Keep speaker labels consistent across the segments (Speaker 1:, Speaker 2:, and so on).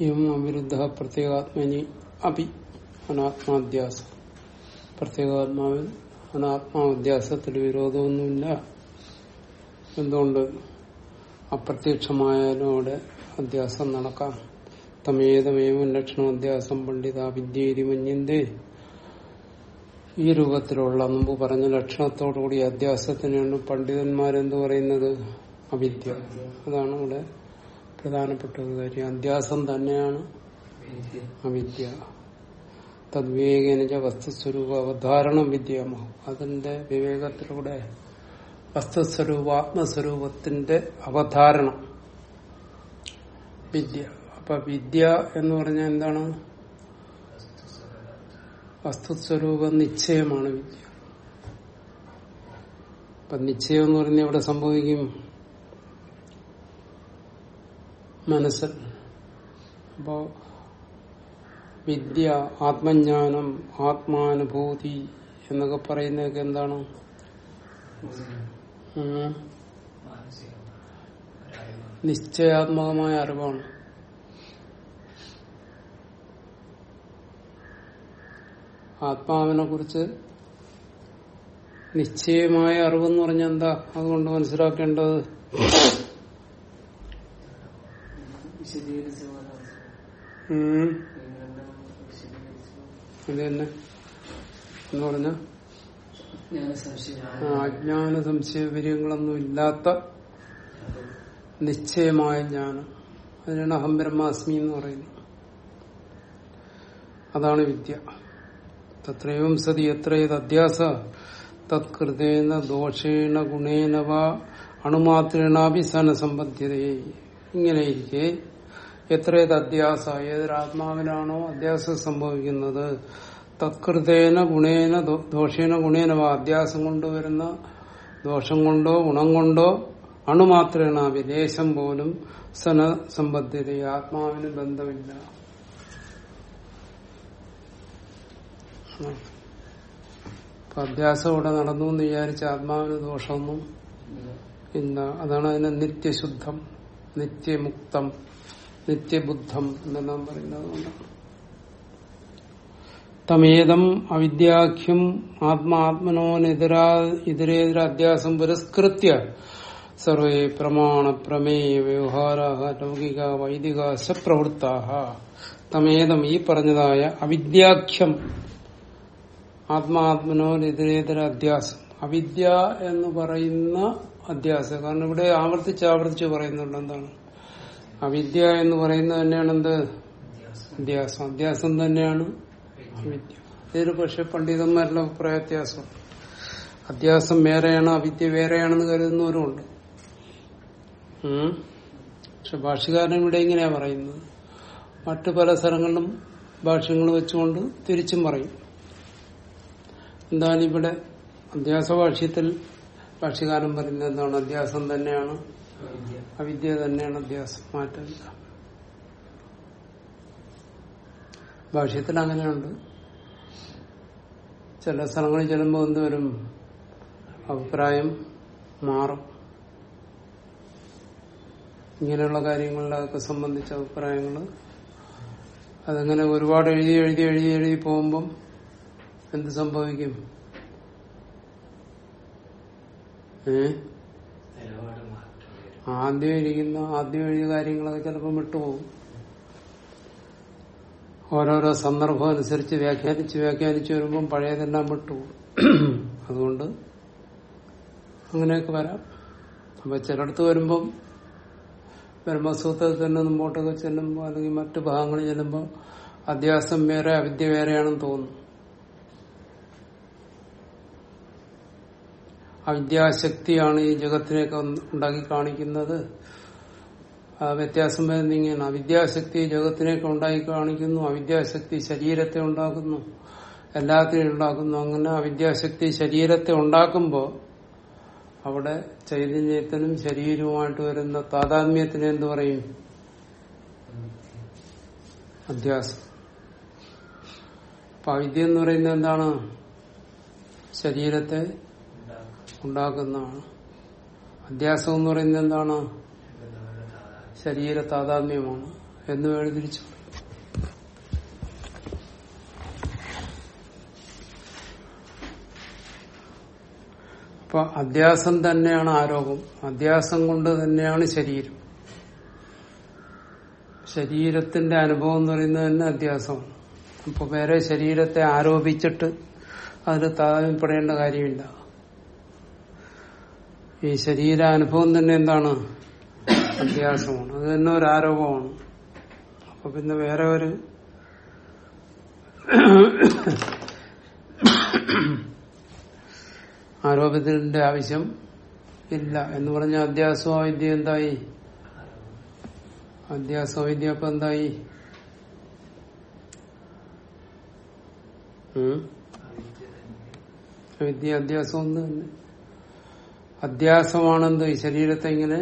Speaker 1: അവിരുദ്ധ പ്രത്യേകാത്മനി അപി അനാത്മാധ്യാസ പ്രത്യേകാത്മാവിൽ അനാത്മാധ്യാസത്തിൽ വിരോധമൊന്നുമില്ല എന്തുകൊണ്ട് അപ്രത്യക്ഷമായാലും അവിടെ അധ്യാസം നടക്കാം? തമേതമേവം ലക്ഷണാധ്യാസം പണ്ഡിത വിദ്യേരി മഞ്ഞിന്റെ ഈ രൂപത്തിലുള്ള മുമ്പ് പറഞ്ഞ ലക്ഷണത്തോടുകൂടി അധ്യാസത്തിനാണ് പണ്ഡിതന്മാരെന്ത് പറയുന്നത്? അവിദ്യ. അതാണ് ഇവിടെ പ്രധാനപ്പെട്ട ഒരു കാര്യം അധ്യാസം തന്നെയാണ്. അവിദ്യ. തദ്വിവേകനജ വസ്തുസ്വരൂപ അവധാരണ വിദ്യമോ അതിന്റെ വിവേകത്തിലൂടെ വസ്തുസ്വരൂപ ആത്മസ്വരൂപത്തിന്റെ അവധാരണം. വിദ്യ. അപ്പൊ വിദ്യ എന്ന് പറഞ്ഞാൽ എന്താണ്? വസ്തുസ്വരൂപ നിശ്ചയമാണ് വിദ്യ. അപ്പൊ നിശ്ചയം എന്ന് പറഞ്ഞാൽ എവിടെ സംഭവിക്കും? മനസ്സിൽ അപ്പോ വിദ്യ ആത്മജ്ഞാനം ആത്മാനുഭൂതി എന്നൊക്കെ പറയുന്നതൊക്കെ എന്താണ്. നിശ്ചയാത്മകമായ അറിവാണ്. ആത്മാവിനെ കുറിച്ച് നിശ്ചയമായ അറിവെന്ന് പറഞ്ഞാൽ എന്താ? അതുകൊണ്ട് മനസ്സിലാക്കേണ്ടത് ഇത് തന്നെ എന്ന്? പറഞ്ഞ?
Speaker 2: ഞാൻ സംശയം
Speaker 1: അജ്ഞാന സംശയവിര്യങ്ങളൊന്നും ഇല്ലാത്ത നിശ്ചയമായ ജ്ഞാനം. അതിനാണ് അഹം ബ്രഹ്മാസ്മി എന്ന് പറയുന്നത്. അതാണ് വിദ്യ. തത്രയും സതി എത്രയത് അധ്യാസ? തത്കൃതേന ദോഷേണ ഗുണേന അണുമാത്രേണാഭിസന അണുമാത്രേണാഭി സനസമ്പദ്ധ്യതയെ ഇങ്ങനെയിരിക്കെ എത്രയത് അധ്യാസ ഏതൊരാത്മാവിനാണോ അധ്യാസം സംഭവിക്കുന്നത്? തത്കൃതേന ഗുണേന ദോഷേന ഗുണേന അധ്യാസം കൊണ്ടുവരുന്ന ദോഷം കൊണ്ടോ ഗുണം കൊണ്ടോ അണുമാത്രേണ വിദേശം പോലും സന സമ്പദ്ധ്യത ആത്മാവിന് ബന്ധമില്ല. അധ്യാസം ഇവിടെ നടന്നു എന്ന് വിചാരിച്ച ആത്മാവിന് ദോഷമൊന്നും ഇല്ല. അതാണ് അതിന് നിത്യശുദ്ധം നിത്യമുക്തം. നിത്യബുദ്ധം എന്നെല്ലാം പറയുന്നത് തമേതം അവിദ്യാഖ്യം ആത്മാത്മനോനെതിരാ അധ്യാസം പുരസ്കൃത്യ സർവേ പ്രമാണ പ്രമേയ വ്യവഹാര ലൗകിക വൈദിക സപ്രവൃത്താഹ. തമേതം ഈ പറഞ്ഞതായ അവിദ്യാഖ്യം ആത്മാത്മനോനെതിരേതര അധ്യാസം അവിദ്യ എന്ന് പറയുന്ന അധ്യാസം കാരണം ഇവിടെ ആവർത്തിച്ച് ആവർത്തിച്ച് പറയുന്നുണ്ട് എന്താണ്? അവിദ്യ എന്ന് പറയുന്നത് തന്നെയാണ് എന്ത് അധ്യാസം അധ്യാസം തന്നെയാണ് അവിദ്യ. ഇതിന് പക്ഷെ പണ്ഡിതന്മാരുടെ അഭിപ്രായ വ്യത്യാസം. അധ്യാസം വേറെയാണ് അവിദ്യ വേറെയാണെന്ന് കരുതുന്നവരുമുണ്ട്. പക്ഷെ ഭാഷകാരൻ ഇവിടെ ഇങ്ങനെയാ പറയുന്നത്. മറ്റു പല സ്ഥലങ്ങളിലും ഭാഷ്യങ്ങൾ വെച്ചുകൊണ്ട് തിരിച്ചും പറയും. എന്താണ് ഇവിടെ അധ്യാസ ഭാഷ്യത്തിൽ ഭാഷ്യകാരൻ പറയുന്നത് എന്താണ് അധ്യാസം തന്നെയാണ്. അവിദ്യ തന്നെയാണ് അധ്യാസം മാറ്റമില്ല ഭാഷ്യത്തിൽ അങ്ങനെയുണ്ട്. ചില സ്ഥലങ്ങളിൽ ചെല്ലുമ്പോൾ എന്ത് വരും? അഭിപ്രായം മാറും. ഇങ്ങനെയുള്ള കാര്യങ്ങളിലൊക്കെ സംബന്ധിച്ച അഭിപ്രായങ്ങൾ അതങ്ങനെ ഒരുപാട് എഴുതി എഴുതി എഴുതി എഴുതി പോകുമ്പം എന്ത് സംഭവിക്കും? ഏ?
Speaker 2: നിലപാട് മാറ്റം വരും.
Speaker 1: ആദ്യം ഇരിക്കുന്ന ആദ്യം എഴുതിയ കാര്യങ്ങളൊക്കെ ചിലപ്പോൾ വിട്ടുപോകും. ഓരോരോ സന്ദർഭം അനുസരിച്ച് വ്യാഖ്യാനിച്ച് വ്യാഖ്യാനിച്ച് വരുമ്പം പഴയതെല്ലാം വിട്ടുപോകും. അതുകൊണ്ട് അങ്ങനെയൊക്കെ വരാം. അപ്പൊ ചിലടത്ത് വരുമ്പം ബ്രഹ്മസൂത്രത്തിൽ തന്നെ മുമ്പോട്ടൊക്കെ ചെല്ലുമ്പോൾ അല്ലെങ്കിൽ മറ്റു ഭാഗങ്ങളിൽ ചെല്ലുമ്പോൾ അധ്യാസം വേറെ അവിദ്യ വേറെയാണെന്ന് തോന്നുന്നു അവിദ്യാശക്തിയാണ് ഈ ജഗത്തിനെയൊക്കെ ഉണ്ടാക്കി കാണിക്കുന്നത് വ്യത്യാസം വരുന്നിങ്ങനെ അവിദ്യാശക്തി ജഗത്തിനെയൊക്കെ ഉണ്ടാക്കി കാണിക്കുന്നു അവിദ്യാശക്തി ശരീരത്തെ ഉണ്ടാക്കുന്നു. എല്ലാത്തിനെയും ഉണ്ടാക്കുന്നു. അങ്ങനെ അവിദ്യാശക്തി ശരീരത്തെ ഉണ്ടാക്കുമ്പോൾ അവിടെ ചൈതന്യത്തിനും ശരീരവുമായിട്ട് വരുന്ന താതാത്മ്യത്തിന് എന്ത് പറയും? അധ്യാസം. അപ്പൊ അവിദ്യ എന്ന് പറയുന്നത് എന്താണ്? ശരീരത്തെ ഉണ്ടാക്കുന്നതാണ്. അധ്യാസം എന്ന് പറയുന്നത് എന്താണ്? ശരീര താതാത്മ്യമാണ് എന്ന് വേർതിരിച്ചു അപ്പൊ അധ്യാസം തന്നെയാണ് ആരോഗ്യം അധ്യാസം കൊണ്ട് തന്നെയാണ് ശരീരം. ശരീരത്തിന്റെ അനുഭവം എന്ന് പറയുന്നത് തന്നെ അധ്യാസമാണ്. അപ്പൊ വേറെ ശരീരത്തെ ആരോപിച്ചിട്ട് അതിൽ താതാത്മ്യപ്പെടേണ്ട കാര്യമില്ല. ഈ ശരീരാനുഭവം തന്നെ എന്താണ്? അത്യാസമാണ് അത് തന്നെ ഒരു ആരോപമാണ് അപ്പൊ പിന്നെ വേറെ ഒരു ആരോപത്തിന്റെ ആവശ്യം ഇല്ല. എന്ന് പറഞ്ഞ അധ്യാസവിദ്യ എന്തായി? അധ്യാസവിദ്യ അപ്പൊ എന്തായി? വിദ്യ അധ്യാസം ഒന്ന് തന്നെ. അധ്യാസമാണെന്ത് ഈ ശരീരത്തെ ഇങ്ങനെ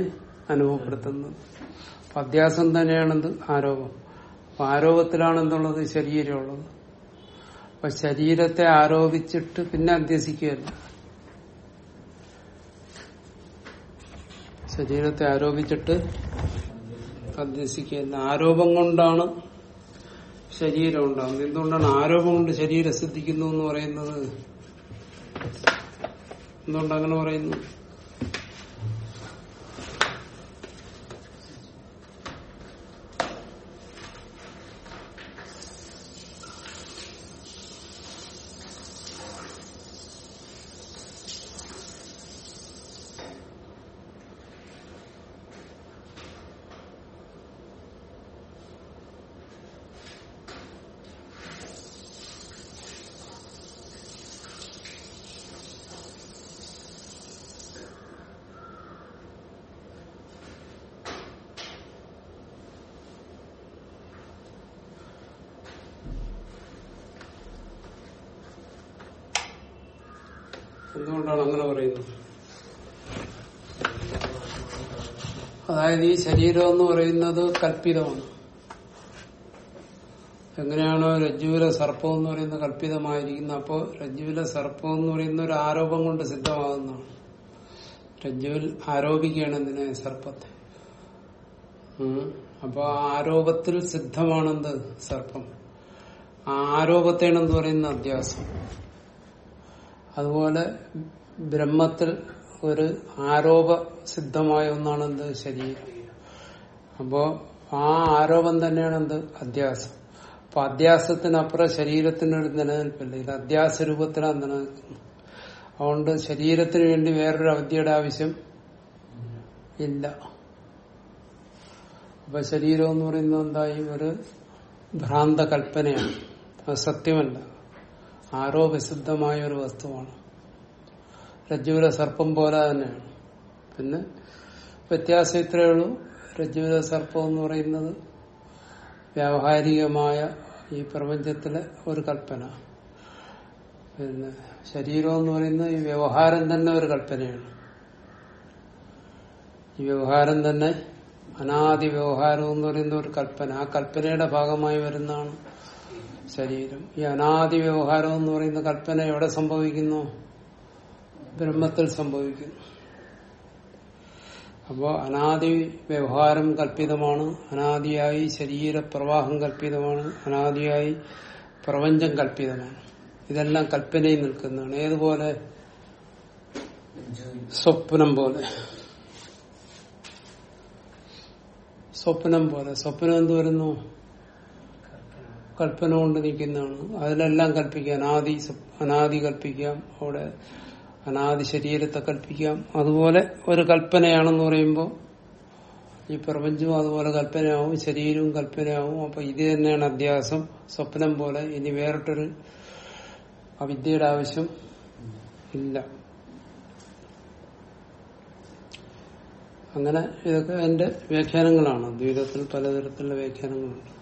Speaker 1: അനുഭവപ്പെടുത്തുന്നത് അപ്പൊ അധ്യാസം തന്നെയാണെന്ത്? ആരോപം. അപ്പൊ ആരോപത്തിലാണെന്നുള്ളത് ശരീരമുള്ളത്. അപ്പൊ ശരീരത്തെ ആരോപിച്ചിട്ട് പിന്നെ അധ്യസിക്കുകയല്ല. ശരീരത്തെ ആരോപിച്ചിട്ട് അധ്യസിക്കുകയല്ല. ആരോപം കൊണ്ടാണ് ശരീരം ഉണ്ടാകുന്നത്. എന്തുകൊണ്ടാണ് ആരോപം കൊണ്ട് ശരീരം സിദ്ധിക്കുന്നു എന്ന് പറയുന്നത്? എന്തുകൊണ്ട് അങ്ങനെ പറയുന്നു എന്തുകൊണ്ടാണ് അങ്ങനെ പറയുന്നത് അതായത് ഈ ശരീരം എന്ന് പറയുന്നത് കല്പിതമാണ് എങ്ങനെയാണോ രജ്ജുവിലെ സർപ്പം എന്ന് പറയുന്നത് കല്പിതമായിരിക്കുന്നത് അപ്പോൾ രജ്ജുവിലെ സർപ്പം എന്ന് പറയുന്ന ഒരു ആരോപം കൊണ്ട് സിദ്ധമാകുന്നതാണ്. രജ്ജുവിൽ ആരോപിക്കുകയാണ് എന്തിനെ? സർപ്പത്തെ. ഉം. അപ്പൊ ആ ആരോപത്തിൽ സിദ്ധമാണെന്ത്? സർപ്പം. ആ ആരോപത്തെയാണ് പറയുന്ന അധ്യാസം. അതുപോലെ ബ്രഹ്മത്തിൽ ഒരു ആരോപ സിദ്ധമായ ഒന്നാണ് എന്ത് ശരീരം അപ്പോ ആ ആരോപം തന്നെയാണ് എന്ത് അധ്യാസം. അപ്പൊ അധ്യാസത്തിനപ്പുറം ശരീരത്തിനൊരു നിലനിൽപ്പില്ല. ഇത് അധ്യാസ രൂപത്തിലാണ് നിലനിൽക്കുന്നത് അതുകൊണ്ട് ശരീരത്തിന് വേണ്ടി വേറൊരു അവധിയുടെ ആവശ്യം ഇല്ല. അപ്പൊ ശരീരം എന്ന് പറയുന്നത് എന്തായി? ഒരു ഭ്രാന്ത കൽപ്പനയാണ് അത് സത്യമല്ല. ആരോപസിദ്ധമായ ഒരു വസ്തുവാണ്. രജ്ജുവിലെ സർപ്പം പോലെ തന്നെയാണ്. പിന്നെ വ്യത്യാസം ഇത്രയേ ഉള്ളൂ. രജ്ജുവിലെ സർപ്പം എന്ന് പറയുന്നത് വ്യാവഹാരികമായ ഈ പ്രപഞ്ചത്തിലെ ഒരു കൽപ്പന. പിന്നെ ശരീരം എന്ന് പറയുന്നത് ഈ വ്യവഹാരം തന്നെ ഒരു കൽപ്പനയാണ്. ഈ വ്യവഹാരം തന്നെ അനാദി വ്യവഹാരം എന്ന് പറയുന്ന ഒരു കൽപ്പന. ആ കൽപ്പനയുടെ ഭാഗമായി വരുന്നതാണ് ശരീരം. ഈ അനാദി വ്യവഹാരം എന്ന് പറയുന്ന കൽപ്പന എവിടെ സംഭവിക്കുന്നു? ബ്രഹ്മത്തിൽ സംഭവിക്കുന്നു അപ്പോ അനാദി വ്യവഹാരം കല്പിതമാണ് അനാദിയായി ശരീരപ്രവാഹം കല്പിതമാണ് അനാദിയായി പ്രപഞ്ചം കല്പിതമാണ് ഇതെല്ലാം കൽപ്പനയിൽ നിൽക്കുന്നതാണ്. ഏതുപോലെ? സ്വപ്നം പോലെ. സ്വപ്നം പോലെ. സ്വപ്നം എന്ത് വരുന്നു? കൽപ്പന കൊണ്ട് നിൽക്കുന്നതാണ്. അതിലെല്ലാം കൽപ്പിക്കാം അനാദി അനാദി കൽപ്പിക്കാം. അവിടെ അനാദി ശരീരത്തെ കൽപ്പിക്കാം. അതുപോലെ ഒരു കൽപ്പനയാണെന്ന് പറയുമ്പോൾ ഈ പ്രപഞ്ചവും അതുപോലെ കൽപ്പനയാവും ശരീരവും കൽപ്പനയാവും. അപ്പൊ ഇത് തന്നെയാണ് അധ്യാസം സ്വപ്നം പോലെ. ഇനി വേറിട്ടൊരു അവിദ്യയുടെ ആവശ്യം ഇല്ല. അങ്ങനെ ഇതൊക്കെ എന്റെ വ്യാഖ്യാനങ്ങളാണ്. ദ്വൈതത്തിൽ പലതരത്തിലുള്ള വ്യാഖ്യാനങ്ങളുണ്ട്.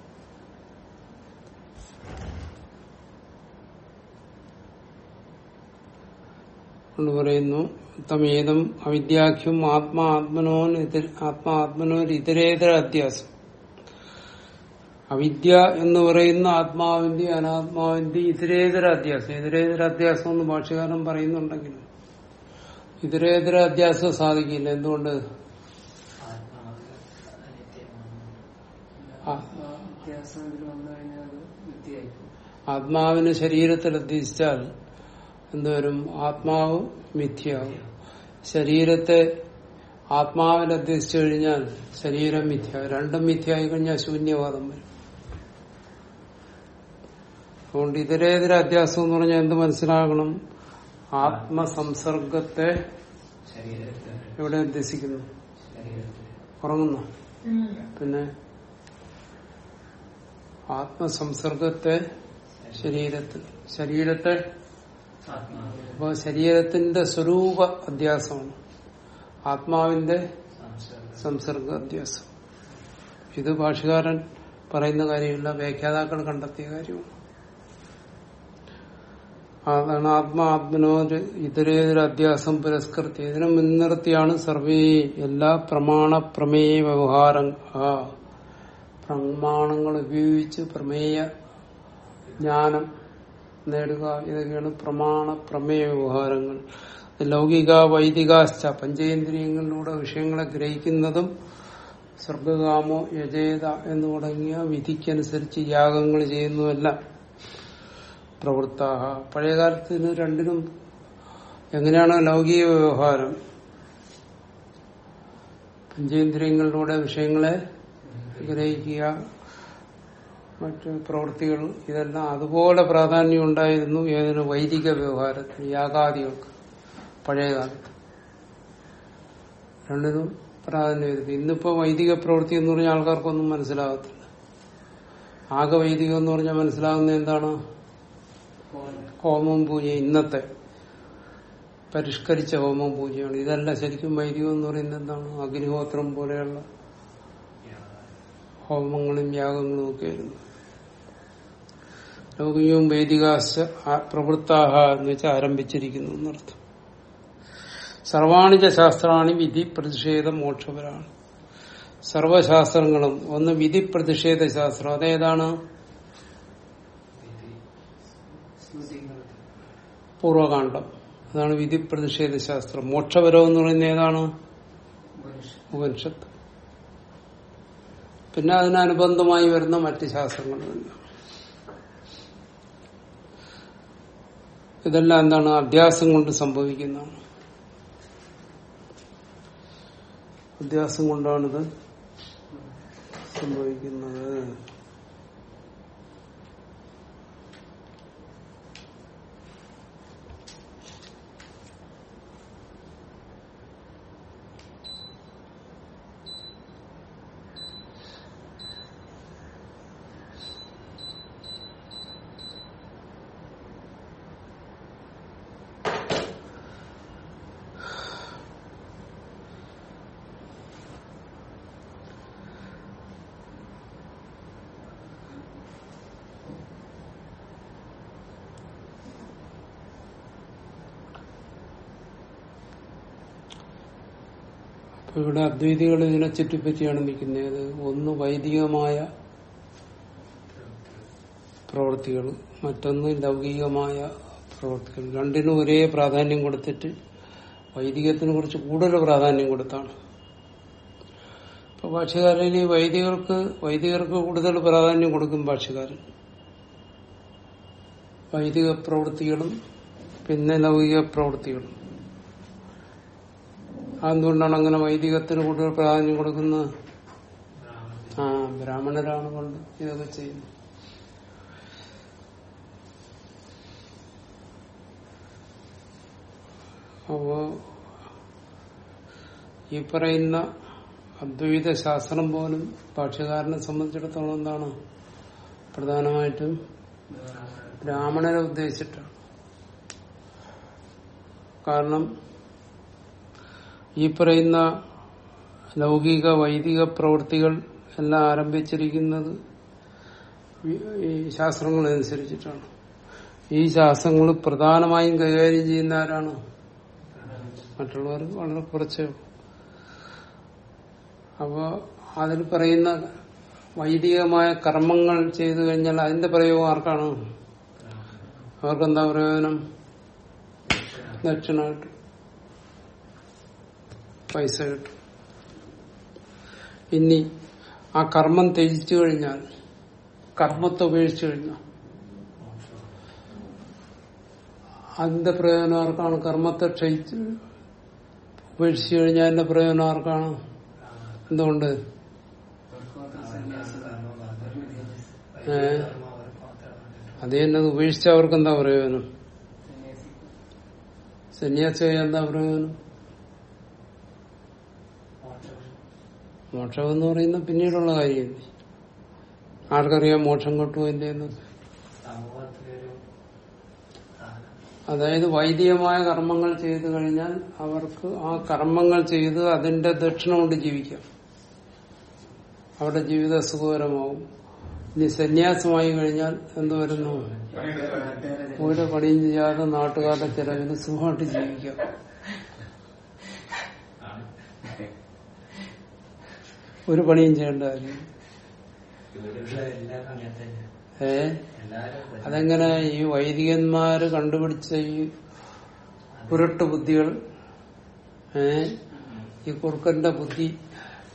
Speaker 1: കൊണ്ട് പറയുന്നു. തമേതം അവിദ്യാഖ്യം ആത്മാ ആത്മനോ ആത്മാ ആത്മനോ ഇതരേതര അത്യാസം. അവിദ്യ എന്ന് പറയുന്ന ആത്മാവിന്റെ അനാത്മാവിന്റെ ഇതരേതര അധ്യാസം ഇതരേതര അധ്യാസം എന്ന് ഭാഷകാരൻ പറയുന്നുണ്ടെങ്കിലും ഇതരേതര അധ്യാസം സാധിക്കില്ല. എന്തുകൊണ്ട്? ആത്മാവിന് ശരീരത്തിൽ അധ്യസിച്ചാൽ എന്തുവരും ആത്മാവ് മിഥ്യയാവും. ശരീരത്തെ ആത്മാവിനെ അധ്യസിച്ചു കഴിഞ്ഞാൽ ശരീരം മിഥ്യ രണ്ടും മിഥ്യയായി കഴിഞ്ഞാൽ ശൂന്യവാദം വരും. അതുകൊണ്ട് ഇതരേതര അധ്യാസം എന്ന് പറഞ്ഞാൽ എന്ത് മനസ്സിലാകണം? ആത്മസംസർഗത്തെ എവിടെ അധ്യസിക്കുന്നു ഉറങ്ങുന്ന. പിന്നെ ആത്മസംസർഗത്തെ ശരീരത്തിൽ ശരീരത്തെ അപ്പൊ ശരീരത്തിന്റെ സ്വരൂപ അധ്യാസമാണ്. ആത്മാവിന്റെ
Speaker 2: സംസർഗം.
Speaker 1: അധ്യാസം. ഇത് ഭാഷകാരൻ പറയുന്ന കാര്യമില്ല വ്യാഖ്യാതാക്കൾ കണ്ടെത്തിയ കാര്യമാണ്. അതാണ് ആത്മാത്മനോര് ഇതരേതൊരു അധ്യാസം പുരസ്കൃതി. ഇതിനെ മുൻനിർത്തിയാണ് സർവേ എല്ലാ പ്രമാണ പ്രമേയ വ്യവഹാരം. പ്രമാണങ്ങൾ ഉപയോഗിച്ച് പ്രമേയ ജ്ഞാനം നേടുക ഇതൊക്കെയാണ് പ്രമാണ പ്രമേയ വ്യവഹാരങ്ങൾ. ലൗകിക വൈദികാശ്ച പഞ്ചേന്ദ്രിയങ്ങളിലൂടെ വിഷയങ്ങളെ ഗ്രഹിക്കുന്നതും സ്വർഗകാമോ യജേത എന്ന് തുടങ്ങിയ വിധിക്കനുസരിച്ച് യാഗങ്ങൾ ചെയ്യുന്നതല്ല പ്രവൃത്താഹ. പഴയകാലത്തിന് രണ്ടിനും എങ്ങനെയാണ് ലൗകിക വ്യവഹാരം? പഞ്ചേന്ദ്രിയങ്ങളിലൂടെ വിഷയങ്ങളെ ഗ്രഹിക്കുക മറ്റ് പ്രവൃത്തികൾ ഇതെല്ലാം അതുപോലെ പ്രാധാന്യം ഉണ്ടായിരുന്നു. ഏതിന് വൈദിക വ്യവഹാരത്തിന് യാഗാദികൾക്ക് പഴയകാലത്ത്. രണ്ടിനും പ്രാധാന്യമായിരുന്നു ഇന്നിപ്പോ വൈദിക പ്രവൃത്തി എന്ന് പറഞ്ഞാൽ ആൾക്കാർക്കൊന്നും മനസ്സിലാകത്തില്ല. ആകെ വൈദികം എന്ന് പറഞ്ഞാൽ മനസ്സിലാകുന്ന എന്താണ്? ഹോമം പൂജ ഇന്നത്തെ പരിഷ്കരിച്ച ഹോമം പൂജയാണ്. ഇതല്ല ശരിക്കും വൈദികം എന്ന് പറയുന്നത് എന്താണ്? അഗ്നിഹോത്രം പോലെയുള്ള ഹോമങ്ങളും യാഗങ്ങളും ഒക്കെ ആയിരുന്നു. ലൗകികവും വൈദികാശ പ്രവൃത്താഹ എന്ന് വെച്ചാൽ ആരംഭിച്ചിരിക്കുന്നു എന്നർത്ഥം. സർവാണിജ ശാസ്ത്രാണി വിധി പ്രതിഷേധ മോക്ഷപരാണ്. സർവശാസ്ത്രങ്ങളും ഒന്ന് വിധി പ്രതിഷേധ ശാസ്ത്രം. അതേതാണ്? പൂർവകാന്ഡം. അതാണ് വിധി പ്രതിഷേധ ശാസ്ത്രം. മോക്ഷപരം എന്ന് പറയുന്നത് ഏതാണ്?
Speaker 2: ഉപനിഷത്ത്.
Speaker 1: പിന്നെ അതിനനുബന്ധമായി വരുന്ന മറ്റ് ശാസ്ത്രങ്ങളുമില്ല ഇതെല്ലാം എന്താണ് അധ്യാസം കൊണ്ട് സംഭവിക്കുന്നതാണ്. അധ്യാസം കൊണ്ടാണിത് സംഭവിക്കുന്നത്. ഇവിടെ അദ്വൈതികൾ ഇതിനെ ചുറ്റിപ്പറ്റിയാണ് നിൽക്കുന്നത് ഒന്ന് വൈദികമായ പ്രവൃത്തികൾ മറ്റൊന്ന് ലൗകികമായ പ്രവൃത്തികൾ. രണ്ടിനും ഒരേ പ്രാധാന്യം കൊടുത്തിട്ട് വൈദികത്തിന് കുറച്ച് കൂടുതൽ പ്രാധാന്യം കൊടുത്താണ്. ഇപ്പൊ ഭാഷകാരൻ ഈ വൈദികർക്ക് വൈദികർക്ക് കൂടുതൽ പ്രാധാന്യം കൊടുക്കും ഭാഷകാരൻ വൈദിക പ്രവൃത്തികളും പിന്നെ ലൗകിക പ്രവൃത്തികളും. അതെന്തുകൊണ്ടാണ് അങ്ങനെ വൈദികത്തിന് കൂടുതൽ പ്രാധാന്യം കൊടുക്കുന്നത്. ആ ബ്രാഹ്മണരാണ് കൊണ്ട് ഇതൊക്കെ ചെയ്യുന്നത് അപ്പോ ഈ പറയുന്ന അദ്വൈത ശാസ്ത്രം പോലും ഭാഷ്യകാരനെ സംബന്ധിച്ചിടത്തോളം എന്താണ്? പ്രധാനമായിട്ടും ബ്രാഹ്മണരെ ഉദ്ദേശിച്ചിട്ടാണ്. കാരണം ഈ പറയുന്ന ലൗകിക വൈദിക പ്രവൃത്തികൾ എല്ലാം ആരംഭിച്ചിരിക്കുന്നത് ഈ- ശാസ്ത്രങ്ങളനുസരിച്ചിട്ടാണ്. ഈ ശാസ്ത്രങ്ങൾ പ്രധാനമായും കൈകാര്യം ചെയ്യുന്ന ആരാണ്? മറ്റുള്ളവർ വളരെ കുറച്ച് അപ്പോൾ അപ്പോ അതിൽ പറയുന്ന വൈദികമായ കർമ്മങ്ങൾ ചെയ്തു കഴിഞ്ഞാൽ അതിന്റെ പ്രയോഗം ആർക്കാണ്? അവർക്കെന്താ പ്രയോജനം? ദക്ഷിണ കിട്ടും പൈസ കിട്ടും. ഇനി ആ കർമ്മം ത്യജിച്ചു കഴിഞ്ഞാൽ കർമ്മത്തെ ഉപേക്ഷിച്ചു കഴിഞ്ഞാൽ അതിന്റെ പ്രയോജനം ആർക്കാണ്? കർമ്മത്തെ ക്ഷയിച്ച് ഉപേക്ഷിച്ചു കഴിഞ്ഞാൽ അതിന്റെ പ്രയോജനം ആർക്കാണ്? എന്തുകൊണ്ട്? ഏ? അത് തന്നെ ഉപേക്ഷിച്ച അവർക്ക് എന്താ പ്രയോജനം? സന്യാസി എന്താ പ്രയോജനം? മോക്ഷം എന്ന് പറയുന്ന പിന്നീടുള്ള കാര്യമല്ലേ ആർക്കറിയാം മോക്ഷം കിട്ടുമോ ഇല്ലെന്ന്
Speaker 2: സമൂഹത്തിലൊരു
Speaker 1: അതായത് വൈദികമായ കർമ്മങ്ങൾ ചെയ്തു കഴിഞ്ഞാൽ അവർക്ക് ആ കർമ്മങ്ങൾ ചെയ്ത് അതിന്റെ ദക്ഷിണ കൊണ്ട് ജീവിക്കാം. അവരുടെ ജീവിതം സുഖകരമാവും ഇനി സന്യാസമായി കഴിഞ്ഞാൽ എന്ത് വരുന്നു? ഒരു പണിയും ചെയ്യാതെ നാട്ടുകാരുടെ ചെലവിന് സുഖമായിട്ട് ജീവിക്കാം. ഒരു പണിയും ചെയ്യേണ്ട കാര്യം. ഏ? അതെങ്ങനെ ഈ വൈദികന്മാര് കണ്ടുപിടിച്ച ഈ പുരട്ട് ബുദ്ധികൾ? ഏ? ഈ കുറുക്കന്റെ ബുദ്ധി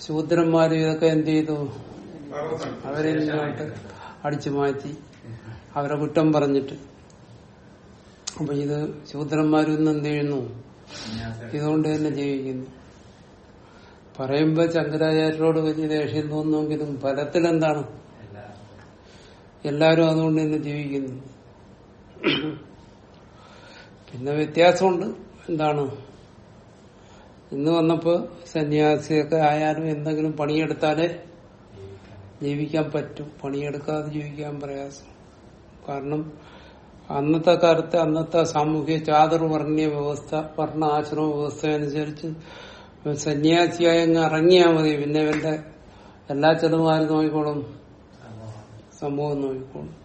Speaker 1: ശൂദ്രന്മാര് ഇതൊക്കെ എന്ത് ചെയ്തു? അവരെ അടിച്ചു മാറ്റി അവരെ കുറ്റം പറഞ്ഞിട്ട്. അപ്പൊ ഇത് ശൂദ്രന്മാരും ഇന്ന് എന്ത് ചെയ്യുന്നു? ഇതുകൊണ്ട് തന്നെ ജീവിക്കുന്നു. പറയുമ്പോ ശങ്കരാചാര്യരോട് വലിയ ദേഷ്യം തോന്നുമെങ്കിലും ഫലത്തിൽ എന്താണ് എല്ലാരും അതുകൊണ്ട് തന്നെ ജീവിക്കുന്നു. പിന്നെ വ്യത്യാസമുണ്ട്. എന്താണ്? ഇന്ന് വന്നപ്പോ സന്യാസിയൊക്കെ ആയാലും എന്തെങ്കിലും പണിയെടുത്താലേ ജീവിക്കാൻ പറ്റും. പണിയെടുക്കാതെ ജീവിക്കാൻ പ്രയാസം. കാരണം അന്നത്തെ കാലത്ത് അന്നത്തെ സാമൂഹ്യ ചാതുർവർണീയ വ്യവസ്ഥ വർണ ആശ്രമ വ്യവസ്ഥ അനുസരിച്ച് സന്യാസിയായി അങ്ങ് ഇറങ്ങിയാൽ മതി. പിന്നെ ഇവന്റെ എല്ലാ ചെലവും ആര് നോക്കിക്കോളും. സമൂഹം നോക്കിക്കോളും.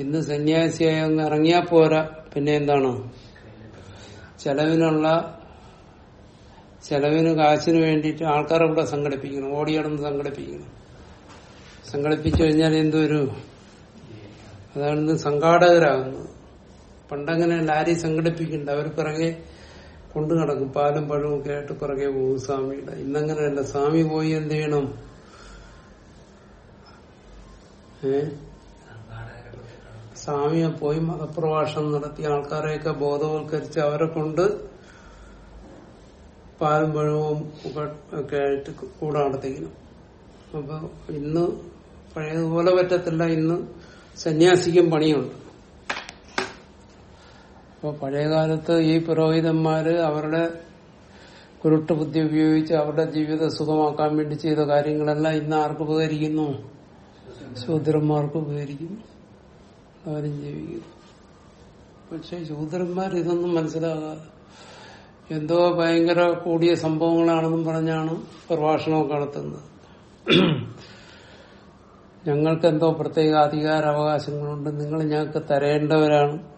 Speaker 1: ഇന്ന് സന്യാസിയായി അങ്ങ് ഇറങ്ങിയാ പോരാ. പിന്നെ എന്താണ്? ചെലവിനുള്ള ചെലവിന് കാശിന് വേണ്ടിയിട്ട് ആൾക്കാരെ കൂടെ സംഘടിപ്പിക്കണം. ഓടിയടന്ന് സംഘടിപ്പിക്കണം. സംഘടിപ്പിച്ചു കഴിഞ്ഞാൽ എന്തൊരു? അതാണ് സംഘാടകരാകുന്നത്. പണ്ടങ്ങനെ ലാരി സംഘടിപ്പിക്കണ്ട. അവർ പിറകെ കൊണ്ടു നടക്കും. പാലും പഴവും ഒക്കെ ആയിട്ട് പിറകെ പോകും സ്വാമിയുടെ. ഇന്നങ്ങനെയല്ല സ്വാമി പോയി എന്ത് ചെയ്യണം? സ്വാമിയെ പോയി മതപ്രഭാഷണം നടത്തി. ആൾക്കാരെയൊക്കെ ബോധവൽക്കരിച്ച് അവരെ കൊണ്ട് പാലും പഴവും ഒക്കെ ആയിട്ട് കൂടെ നടത്തിക്കണം. അപ്പൊ ഇന്ന് പഴയതുപോലെ പറ്റത്തില്ല. ഇന്ന് സന്യാസിക്കും പണിയുണ്ട്. അപ്പൊ പഴയകാലത്ത് ഈ പുരോഹിതന്മാര് അവരുടെ കുരുട്ട് ബുദ്ധി ഉപയോഗിച്ച് അവരുടെ ജീവിതം സുഖമാക്കാൻ വേണ്ടി ചെയ്ത കാര്യങ്ങളെല്ലാം ഇന്ന് ആർക്ക് ഉപകരിക്കുന്നു? ശൂദ്രന്മാർക്ക് ഉപകരിക്കുന്നു. അവരും ജീവിക്കുന്നു. പക്ഷെ ശൂദ്രന്മാർ ഇതൊന്നും മനസ്സിലാകാതെ എന്തോ ഭയങ്കര കൂടിയ സംഭവങ്ങളാണെന്നും പറഞ്ഞാണ് പ്രഭാഷണമൊക്കെ നടത്തുന്നത്. ഞങ്ങൾക്ക് എന്തോ പ്രത്യേക അധികാര അവകാശങ്ങളുണ്ട് നിങ്ങൾ ഞങ്ങൾക്ക് തരേണ്ടവരാണ്.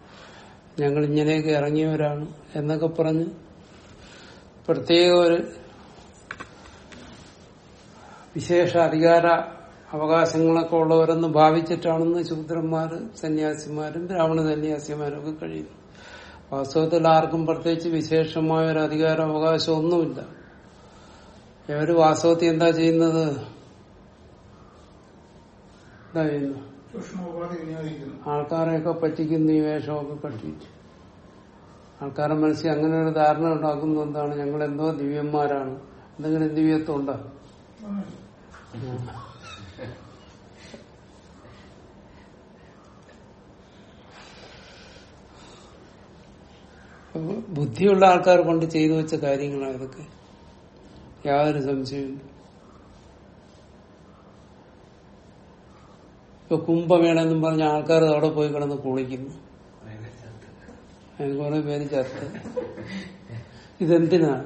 Speaker 1: ഞങ്ങൾ ഇങ്ങനെയൊക്കെ ഇറങ്ങിയവരാണ് എന്നൊക്കെ പറഞ്ഞ് പ്രത്യേക ഒരു വിശേഷ അധികാര അവകാശങ്ങളൊക്കെ ഉള്ളവരെന്ന് ഭാവിച്ചിട്ടാണെന്ന് ശൂദ്രന്മാര് സന്യാസിമാരും ബ്രാഹ്മണ സന്യാസിമാരും ഒക്കെ കഴിയുന്നു. വാസ്തവത്തിൽ ആർക്കും പ്രത്യേകിച്ച് വിശേഷമായ ഒരു അധികാര അവകാശം ഒന്നുമില്ല ഇവർ വാസ്തവത്തിൽ എന്താ ചെയ്യുന്നത്? എന്താ ചെയ്യുന്നു? ആൾക്കാരെയൊക്കെ പറ്റിക്കുന്ന ഈ വേഷമൊക്കെ കെട്ടിയിട്ട് ആൾക്കാരുടെ മനസ്സിൽ അങ്ങനെ ഒരു ധാരണ ഉണ്ടാക്കുന്നത് എന്താണ്? ഞങ്ങൾ എന്തോ ദിവ്യന്മാരാണ്. എന്തെങ്കിലും ദിവ്യത്വം ഉണ്ടോ? ബുദ്ധിയുള്ള ആൾക്കാർ കൊണ്ട് ചെയ്തു വെച്ച കാര്യങ്ങളാണ് ഇതൊക്കെ. യാതൊരു സംശയമില്ല ഇപ്പൊ കുംഭമേളെന്നും പറഞ്ഞ ആൾക്കാർ അവിടെ പോയി കിടന്ന് കുളിക്കുന്നു. കുറെ പേര് ചേർത്ത്. ഇതെന്തിനാ?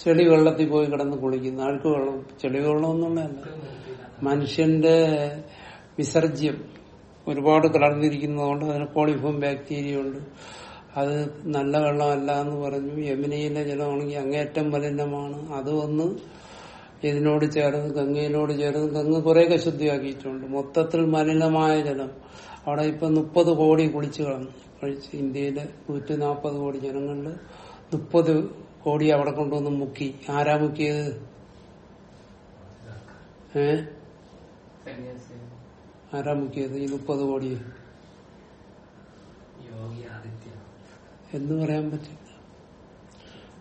Speaker 1: ചെളി വെള്ളത്തിൽ പോയി കിടന്ന് കുളിക്കുന്നു. ആൾക്ക് വെള്ളം? ചെളി വെള്ളം എന്നുള്ളതല്ല മനുഷ്യന്റെ വിസർജ്യം ഒരുപാട് കലർന്നിരിക്കുന്നതുകൊണ്ട് അതിന് കോളിഫോം ബാക്ടീരിയ ഉണ്ട്. അത് നല്ല വെള്ളമല്ല എന്ന് പറഞ്ഞു. യമുനയിലെ ജലമാണെങ്കിൽ അങ്ങേറ്റം മലിനമാണ്. അത് ഇതിനോട് ചേർന്ന് ഗംഗയിലോട് ചേർന്ന് ഗംഗ കുറേയൊക്കെ ശുദ്ധിയാക്കിയിട്ടുണ്ട്. മൊത്തത്തിൽ മലിനമായ ജലം. അവിടെ ഇപ്പൊ മുപ്പത് കോടി കുളിച്ചു കളഞ്ഞു. കഴിച്ച് ഇന്ത്യയിലെ നൂറ്റി നാൽപ്പത് കോടി ജനങ്ങളിൽ മുപ്പത് കോടി അവിടെ കൊണ്ടുവന്ന് മുക്കി. ആരാ മുക്കിയത്? ഏ? ആരാ മുക്കിയത് ഈ മുപ്പത് കോടി എന്ന് പറയാൻ പറ്റില്ല.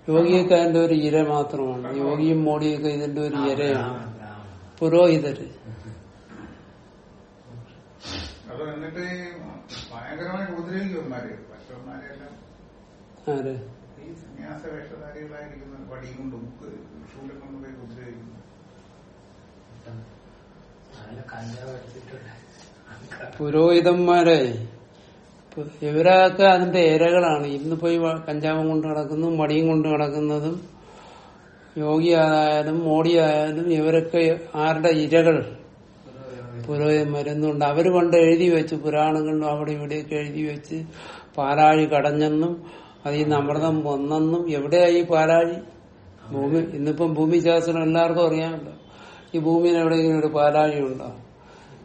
Speaker 1: യോഗിയൊക്കെ അതിന്റെ ഒരു ഇര മാത്രമാണ് യോഗിയും മോഡിയൊക്കെ ഇതിന്റെ ഒരു ഇരയാണ്. പുരോഹിതര് ആര്. പുരോഹിതന്മാരെ ഇവരൊക്കെ അതിന്റെ ഇരകളാണ് ഇന്ന് പോയി കഞ്ചാവും കൊണ്ട് നടക്കുന്നതും മടിയും കൊണ്ട് നടക്കുന്നതും യോഗിയായാലും മോഡിയായാലും ഇവരൊക്കെ ആരുടെ ഇരകൾ? പുരോഹിതന്മാരെന്നുണ്ട് അവർ പണ്ട് എഴുതി വെച്ച് പുരാണങ്ങളിലും അവിടെ ഇവിടെയൊക്കെ എഴുതി വെച്ച് പാലാഴി കടഞ്ഞെന്നും അതിൽ നിന്ന് അമൃതം വന്നെന്നും. എവിടെയായി ഈ പാലാഴി? ഭൂമി ഇന്നിപ്പം ഭൂമി ശാസ്ത്രം എല്ലാവർക്കും അറിയാമല്ലോ. ഈ ഭൂമിയിൽ എവിടെയെങ്കിലും ഒരു പാലാഴി ഉണ്ടോ?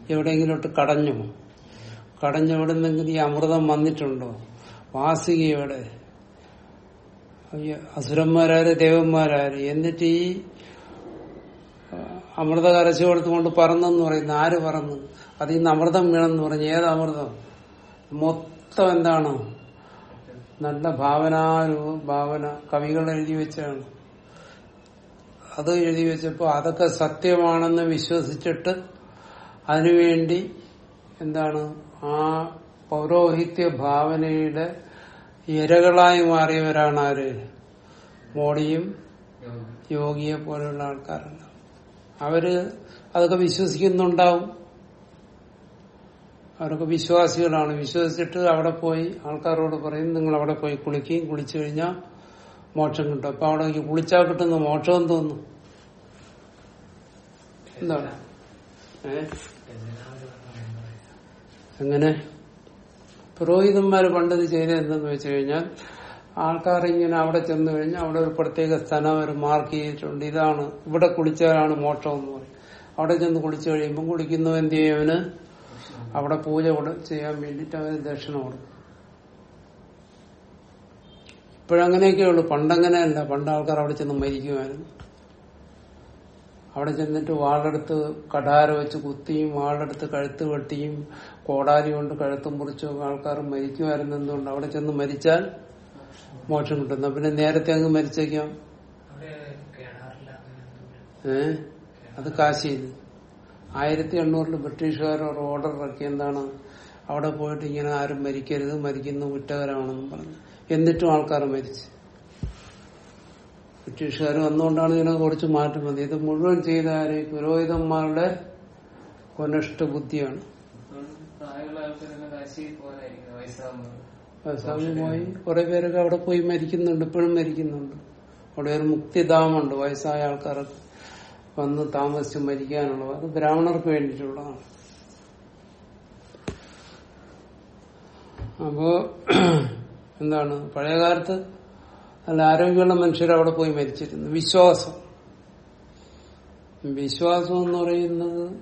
Speaker 1: എവിടെയെങ്കിലും ഇട്ട് കടഞ്ഞു കടഞ്ഞെവിടെന്നെങ്കിലും ഈ അമൃതം വന്നിട്ടുണ്ടോ? വാസികയോടെ. അസുരന്മാരാര് ദേവന്മാരാര് എന്നിട്ട് ഈ അമൃത കരച്ചു കൊടുത്തുകൊണ്ട് പറന്നെന്ന് പറയുന്ന ആര് പറന്നു? അതിൽ നിന്ന് അമൃതം വീണെന്ന് പറഞ്ഞു. ഏത് അമൃതം? മൊത്തം എന്താണ്? നല്ല ഭാവനാരൂ ഭാവന. കവികൾ എഴുതി വെച്ചാണ്. അത് എഴുതി വെച്ചപ്പോ അതൊക്കെ സത്യമാണെന്ന് വിശ്വസിച്ചിട്ട് അതിനുവേണ്ടി എന്താണ് ആ പൗരോഹിത്യ ഭാവനയുടെ ഇരകളായി മാറിയവരാണ് ആര്? മോഡിയും യോഗിയെ പോലെയുള്ള ആൾക്കാരല്ല. അവർ അതൊക്കെ വിശ്വസിക്കുന്നുണ്ടാവും. അവരൊക്കെ വിശ്വാസികളാണ്. വിശ്വസിച്ചിട്ട് അവിടെ പോയി ആൾക്കാരോട് പറയും നിങ്ങൾ അവിടെ പോയി കുളിക്കുകയും കുളിച്ചു കഴിഞ്ഞാൽ മോക്ഷം കിട്ടും. അപ്പൊ അവിടെ കുളിച്ചാൽ കിട്ടുന്ന മോക്ഷം തോന്നുന്നു എന്താണ്? ഏ?
Speaker 2: എല്ലാവരും അങ്ങനെ പറയും.
Speaker 1: എങ്ങനെ പുരോഹിതന്മാര് പണ്ടത് ചെയ്തത് എന്തെന്ന് വെച്ച് കഴിഞ്ഞാൽ ആൾക്കാർ ഇങ്ങനെ അവിടെ ചെന്നു കഴിഞ്ഞാൽ അവിടെ ഒരു പ്രത്യേക സ്ഥലം അവർ മാർക്ക് ചെയ്തിട്ടുണ്ട്. ഇതാണ് ഇവിടെ കുളിച്ചാലാണ് മോക്ഷം എന്ന് പറയും. അവിടെ ചെന്ന് കുളിച്ചു കഴിയുമ്പോൾ കുളിക്കുന്നു എന്ത് ചെയ്യും? അവിടെ പൂജ ചെയ്യാൻ വേണ്ടിട്ട് അവന് ദക്ഷിണ കൊടുക്കും. ഇപ്പോഴങ്ങനെയൊക്കെയുള്ളു. പണ്ടങ്ങനെയല്ല. പണ്ട് ആൾക്കാർ അവിടെ ചെന്ന് മരിക്കുമായിരുന്നു. അവിടെ ചെന്നിട്ട് വാളെടുത്ത് കടാര വെച്ച് കുത്തിയും വാളെടുത്ത് കഴുത്ത് വെട്ടിയും കോടാലി കൊണ്ട് കഴുത്തും മുറിച്ചും ആൾക്കാർ മരിക്കുമായിരുന്നു എന്തുകൊണ്ട്? അവിടെ ചെന്ന് മരിച്ചാൽ മോക്ഷം കിട്ടുന്നു പിന്നെ നേരത്തെ അങ്ങ് മരിച്ചേക്കാം. ഏ? അത് കാശിയിൽ ആയിരത്തി എണ്ണൂറിൽ ബ്രിട്ടീഷുകാർ ഒരു ഓർഡർ ഇറക്കി. എന്താണ്? അവിടെ പോയിട്ട് ഇങ്ങനെ ആരും മരിക്കരുത് മരിക്കുന്ന കുറ്റകരമാണെന്നും പറഞ്ഞു. എന്നിട്ടും ആൾക്കാർ മരിച്ചു. ബ്രിട്ടീഷുകാർ വന്നുകൊണ്ടാണ് ഇതിനെ കുറച്ച് മാറ്റം വന്നത്. ഇത് മുഴുവൻ ചെയ്ത ആര്? പുരോഹിതന്മാരുടെ കൊനഷ്ട ബുദ്ധിയാണ്.
Speaker 3: പ്രായമുള്ള ആൾക്കാരൊക്കെ കാശി പോകാനായിരിക്കും വയസ്സാകുമ്പോൾ
Speaker 1: സമയമായി കുറെ പേരൊക്കെ അവിടെ പോയി മരിക്കുന്നുണ്ട് ഇപ്പോഴും മരിക്കുന്നുണ്ട്. അവിടെ ഒരു മുക്തിധാമുണ്ട് വയസ്സായ ആൾക്കാരൊക്കെ വന്ന് താമസിച്ച് മരിക്കാനുള്ളത്. അത് ബ്രാഹ്മണർക്ക് വേണ്ടിയിട്ടുള്ളതാണ്. അപ്പോ എന്താണ്? പഴയകാലത്ത് നല്ല ആരോഗ്യമുള്ള മനുഷ്യർ അവിടെ പോയി മരിച്ചിരുന്നു. വിശ്വാസം. വിശ്വാസം എന്ന് പറയുന്നത്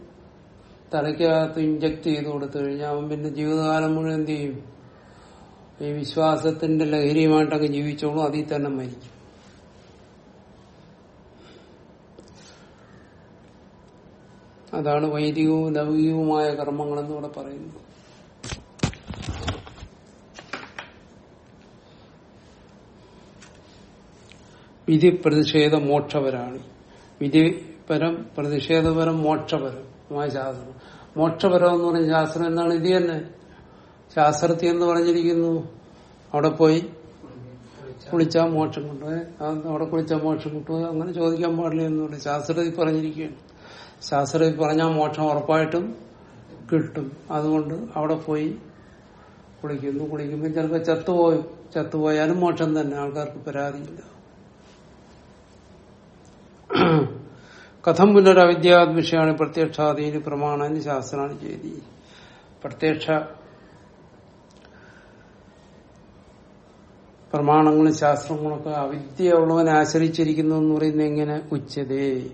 Speaker 1: തലയ്ക്കകത്ത് ഇഞ്ചക്ട് ചെയ്ത് കൊടുത്തു കഴിഞ്ഞാൽ അവൻ പിന്നെ ജീവിതകാലം മുഴുവൻ എന്ത് ചെയ്യും? ഈ വിശ്വാസത്തിന്റെ ലഹരിയുമായിട്ടൊക്കെ ജീവിച്ചോളും അതിൽ തന്നെ മരിക്കും. അതാണ് വൈദികവും ലൗകികവുമായ കർമ്മങ്ങളെന്ന് ഇവിടെ പറയുന്നത് വിധി പ്രതിഷേധ മോക്ഷപരാണ് വിധിപരം പ്രതിഷേധപരം മോക്ഷപരമായ ശാസ്ത്രം. മോക്ഷപരം എന്ന് പറഞ്ഞ ശാസ്ത്രം എന്താണ്? ഇത് തന്നെ. ശാസ്ത്രത്തി എന്ന് പറഞ്ഞിരിക്കുന്നു? അവിടെ പോയി കുളിച്ചാൽ മോക്ഷം കിട്ടുക അവിടെ കുളിച്ചാൽ മോക്ഷം കിട്ടുക അങ്ങനെ ചോദിക്കാൻ പാടില്ല എന്നുകൊണ്ട് ശാസ്ത്രത്തിൽ പറഞ്ഞിരിക്കുകയാണ്. ശാസ്ത്രത്തിൽ പറഞ്ഞാൽ മോക്ഷം ഉറപ്പായിട്ടും കിട്ടും. അതുകൊണ്ട് അവിടെ പോയി കുളിക്കുന്നു. കുളിക്കുമ്പോൾ ചിലപ്പോൾ ചത്തുപോയി. ചത്തുപോയാലും മോക്ഷം തന്നെ. ആൾക്കാർക്ക് പരാതിയില്ല. കഥം പുനരവിദ്യാത്മിഷയാണ് പ്രത്യക്ഷാധീന പ്രമാണ ശാസ്ത്രാണ് ചെയ്തി പ്രത്യക്ഷ പ്രമാണങ്ങളും ശാസ്ത്രങ്ങളൊക്കെ അവിദ്യ ഉള്ളവനെ ആശ്രയിച്ചിരിക്കുന്നു എന്ന് പറയുന്നത് എങ്ങനെ? ഉച്ചതേ.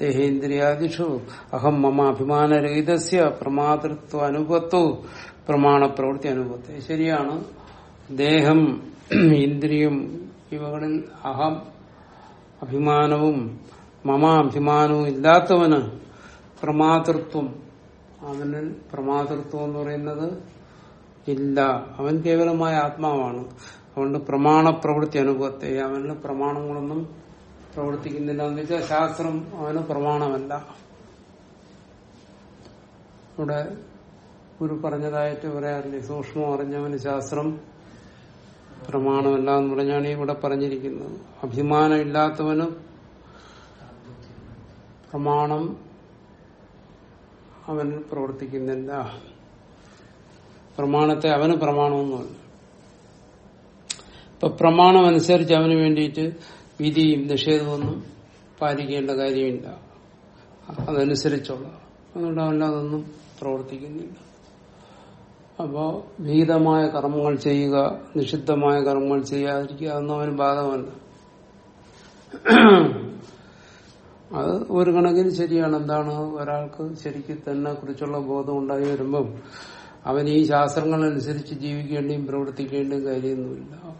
Speaker 1: ദേഹേന്ദ്രിയാദിഷു. അഹം മമ അഭിമാനരഹിതസ്യ പ്രമാതൃത്വ അനുപത്തു. പ്രമാണ പ്രവൃത്തി അനുഭവത്തെ ശരിയാണ്. ദേഹം ഇന്ദ്രിയം ഇവകളിൽ അഹം അഭിമാനവും മമ അഭിമാനവും ഇല്ലാത്തവന് പ്രമാതൃത്വം. അവന് പ്രമാതൃത്വം എന്ന് പറയുന്നത് ഇല്ല. അവൻ കേവലമായ ആത്മാവാണ്. അതുകൊണ്ട് പ്രമാണ പ്രവൃത്തി അനുഭവത്തെ. അവന് പ്രമാണങ്ങളൊന്നും പ്രവർത്തിക്കുന്നില്ല എന്ന് വെച്ചാൽ ശാസ്ത്രം അവന് പ്രമാണമല്ല. ഇവിടെ ഗുരു പറഞ്ഞതായിട്ട് പറയാറില്ലേ? സൂക്ഷ്മം അറിഞ്ഞവന് ശാസ്ത്രം പ്രമാണമല്ല എന്ന് പറഞ്ഞാണ് ഇവിടെ പറഞ്ഞിരിക്കുന്നത്. അഭിമാനമില്ലാത്തവന് പ്രമാണം അവൻ പ്രവർത്തിക്കുന്നില്ല. പ്രമാണത്തെ അവന് പ്രമാണമൊന്നുമല്ല. ഇപ്പൊ പ്രമാണം അനുസരിച്ച് അവന് വേണ്ടിയിട്ട് വിധിയും നിഷേധമൊന്നും പാലിക്കേണ്ട കാര്യമില്ല. അതനുസരിച്ചുള്ള. അതുകൊണ്ട് അവനതൊന്നും പ്രവർത്തിക്കുന്നില്ല. അപ്പോ വിഹിതമായ കർമ്മങ്ങൾ ചെയ്യുക നിഷിദ്ധമായ കർമ്മങ്ങൾ ചെയ്യാതിരിക്കുക അതൊന്നും അവന് ബാധകമല്ല. അത് ഒരു കണക്കിന് ശരിയാണ്. എന്താണ്? ഒരാൾക്ക് ശരിക്കും തന്നെ കുറിച്ചുള്ള ബോധം ഉണ്ടായി വരുമ്പം അവൻ ഈ ശാസ്ത്രങ്ങളനുസരിച്ച് ജീവിക്കേണ്ടിയും പ്രവർത്തിക്കേണ്ടിയും കാര്യമൊന്നുമില്ല.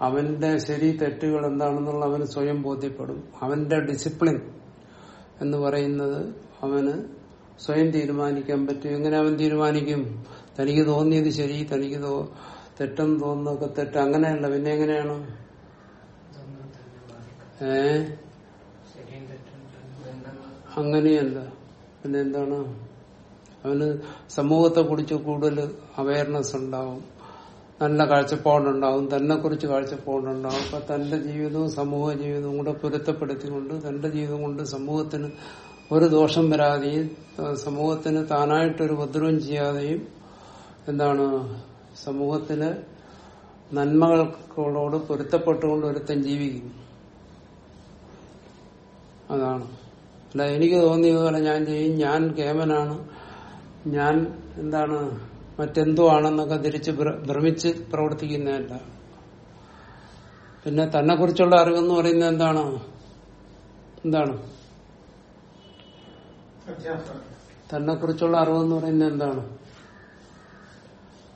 Speaker 1: അവന്റെ ശരി തെറ്റുകൾ എന്താണെന്നുള്ള അവന് സ്വയം ബോധ്യപ്പെടും. അവന്റെ ഡിസിപ്ലിൻ എന്ന് പറയുന്നത് അവന് സ്വയം തീരുമാനിക്കാൻ പറ്റും. എങ്ങനെ അവൻ തീരുമാനിക്കും? തനിക്ക് തോന്നിയത് ശരി തനിക്ക് തോ തെറ്റെന്ന് തെറ്റ്. അങ്ങനെയല്ല പിന്നെ എങ്ങനെയാണ്? ഏ? അങ്ങനെയല്ല. പിന്നെ എന്താണ്? അവന് സമൂഹത്തെ കുറിച്ച് കൂടുതൽ അവയർനെസ് ഉണ്ടാവും. നല്ല കാഴ്ചപ്പാടുണ്ടാവും. തന്നെ കുറിച്ച് കാഴ്ചപ്പാടുണ്ടാവും. അപ്പൊ തന്റെ ജീവിതവും സമൂഹ ജീവിതവും കൂടെ പൊരുത്തപ്പെടുത്തിക്കൊണ്ട് തന്റെ ജീവിതം കൊണ്ട് സമൂഹത്തിന് ഒരു ദോഷം വരാതെയും സമൂഹത്തിന് താനായിട്ടൊരു ഉപദ്രവം ചെയ്യാതെയും എന്താണ് സമൂഹത്തിലെ നന്മകളോട് പൊരുത്തപ്പെട്ടുകൊണ്ട് ഒരുത്തൻ ജീവിക്കുന്നു. അതാണ്. അല്ല എനിക്ക് തോന്നിയതുപോലെ ഞാൻ ചെയ്യും. ഞാൻ കേമനാണ്. ഞാൻ എന്താണ് മറ്റെന്തോ ആണെന്നൊക്കെ തിരിച്ച് ഭ്ര- ഭ്രമിച്ച് പ്രവർത്തിക്കുന്നതല്ല. പിന്നെ തന്നെ കുറിച്ചുള്ള അറിവെന്ന് പറയുന്നത് എന്താണ്? എന്താണ്? തന്നെ കുറിച്ചുള്ള അറിവെന്ന് പറയുന്നത് എന്താണ്?